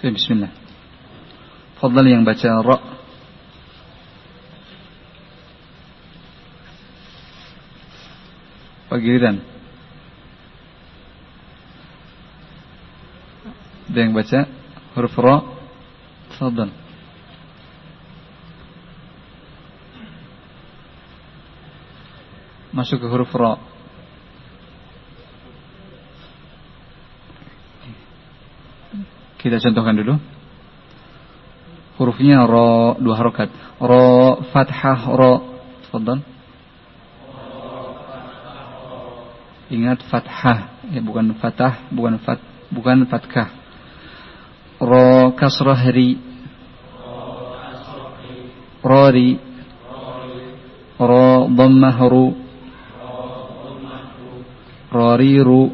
Bismillah. Fadal yang baca ra. Pagiliran. Ada yang baca huruf ra. Fadal. Masuk ke huruf ra. Kita contohkan dulu. Hurufnya ro dua harokat. Ro fathah ro. Fadal. Ingat fathah, ya bukan fatah, bukan fat, bukan fatkah. Ro kasrah ri. Rori. Ro dhammah ru. Roriru.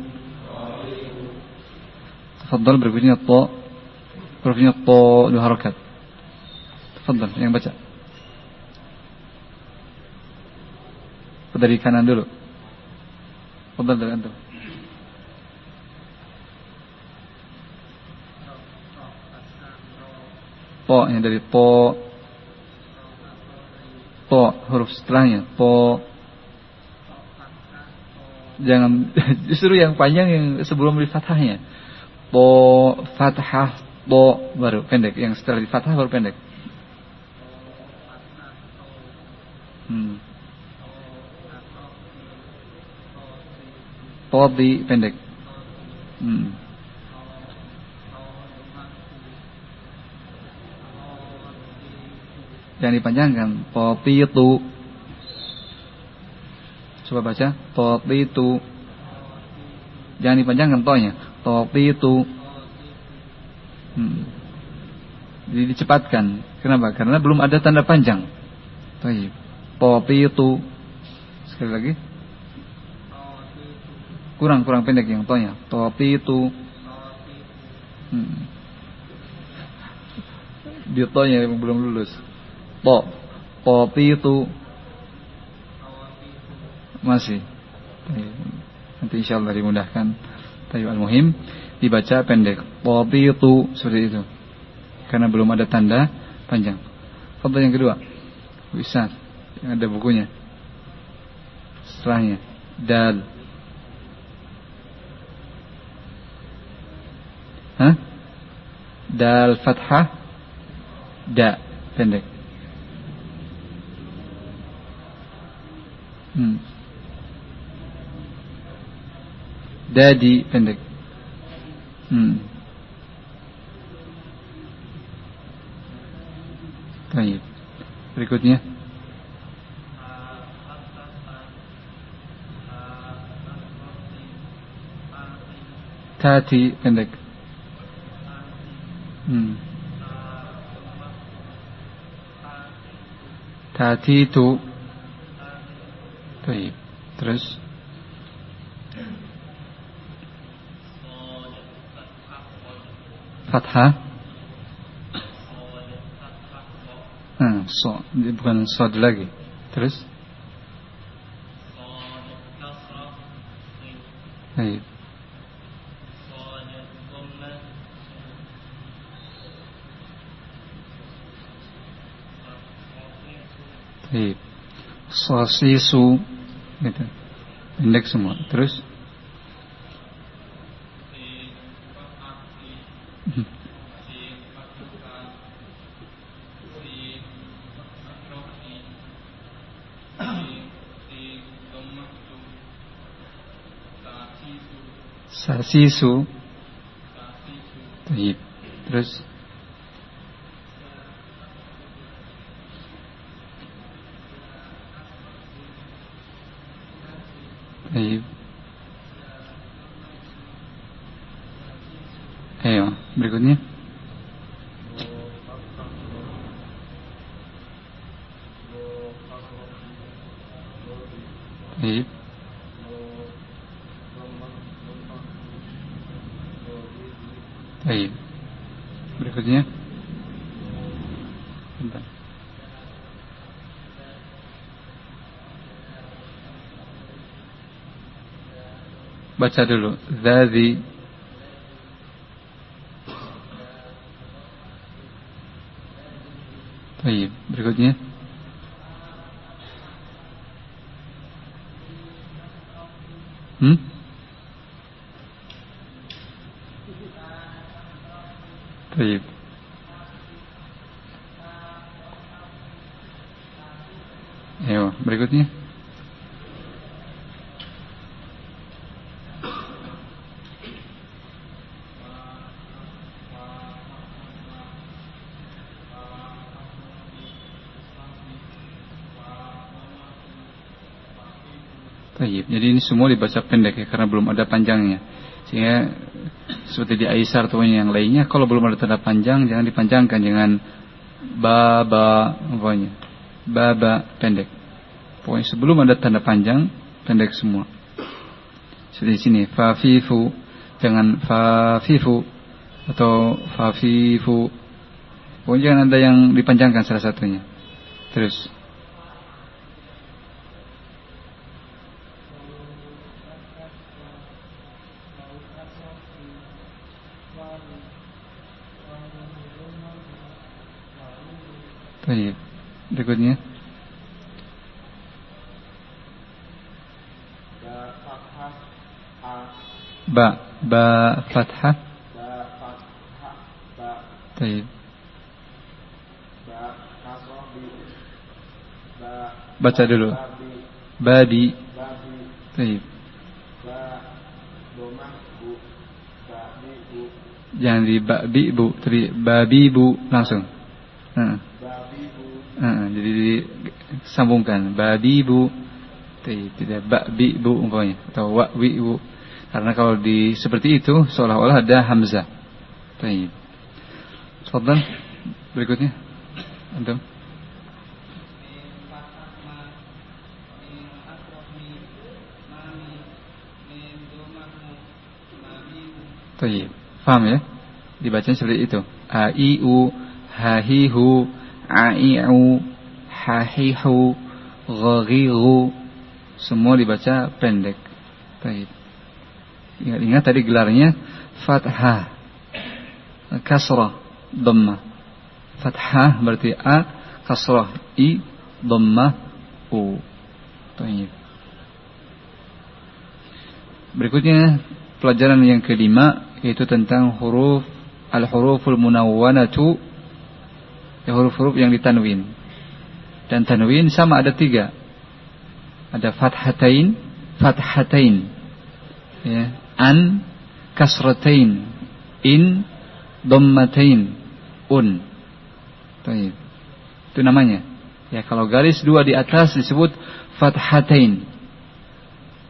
Tafadhal berikutnya to. Hurufnya to dua harakat. Tafadhal yang baca. Dari kanan dulu. Tafadhal dari antum. To yang dari to to huruf setelahnya to jangan justru yang panjang yang sebelum di fathahnya to fathah to baru pendek. Yang setelah di fathah baru pendek. Hmm. to di pendek. Hmm. yang dipanjangkan itu coba baca itu jangan dipanjangkan tonya itu hmm. jadi dicepatkan. Kenapa? Karena belum ada tanda panjang. Topi itu sekali lagi. Kurang kurang pendek yang tonya. Itu hmm. dia tonya yang belum lulus. Kopi itu masih. Nanti insya Allah dimudahkan. Tayyib al-muhim dibaca pendek. Kopi itu seperti itu. Karena belum ada tanda panjang. Foto yang kedua. Bisa. Yang ada bukunya. Setelahnya. Dal. Hah? Dal fathah. Da. Pendek. Hmm. Dadi pendek. Hmm. Baik. Berikutnya. Tati pendek. Hmm. Tati itu Baik. Terus Fathah Hmm, so, bukan sod lagi. Terus? Baik. Baik. Sosisu gitu. Pendek semua. Terus Sasisu Terus. Ayo, berikutnya. Baik. Berikutnya. Bentar. Baca dulu. Zazi. Baik. Berikutnya. Ayo, berikutnya. Tayyib. Jadi ini semua dibaca pendek ya karena belum ada panjangnya. Sehingga seperti di Aisar atau yang lainnya kalau belum ada tanda panjang jangan dipanjangkan jangan baba pokoknya. Baba pendek. Pokoknya sebelum ada tanda panjang pendek semua. Seperti di sini fafifu jangan fafifu atau fafifu. Pokoknya jangan ada yang dipanjangkan salah satunya. Terus Baik. Berikutnya. Ba ba fathah. Ba fathah ba. Baik. Ba Baca dulu. Babi. Babi. Baik. Ba domah bu. Babi. Jangan di babi bu, tapi babi bu langsung. Nah. Jadi disambungkan babi bu tidak babi bu umpamanya atau wi bu karena kalau di seperti itu seolah-olah ada hamzah. Baik. Tafadhal berikutnya. Antum. Baik. Paham ya? Dibaca seperti itu. A i u ha hi hu ai'u, hahihu, ghaghiru semua dibaca pendek. Baik. Ingat-ingat tadi gelarnya fathah, kasrah, dhamma. Fathah berarti a, kasrah i, dhamma u. Baik. Berikutnya pelajaran yang kelima yaitu tentang huruf al-huruful munawwanatu ya, huruf-huruf yang ditanwin. Dan tanwin sama ada tiga. Ada fathatain, fathatain. Ya, an, kasratain, in, dommatain, un. Taib. Itu namanya. Ya, kalau garis dua di atas disebut fathatain.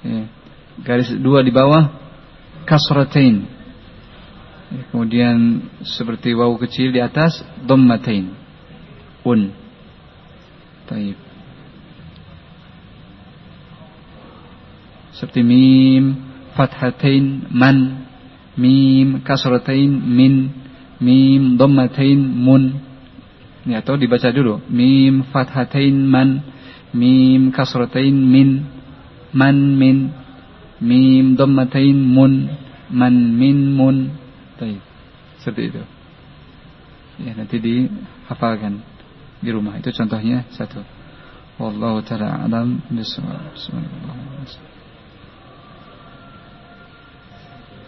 Ya, garis dua di bawah kasratain. Ya, kemudian seperti wawu kecil di atas dommatain un. Taib. Seperti mim, fathatain, man, mim, kasratain, min, mim, dhammatain, mun. Ini atau dibaca dulu. Mim, fathatain, man, mim, kasratain, min, man, min, mim, dhammatain, mun, man, min, mun. Taib. Seperti itu. Ya, nanti dihafalkan di rumah. Itu contohnya satu. Wallahu taala alam. Bismillahirrahmanirrahim.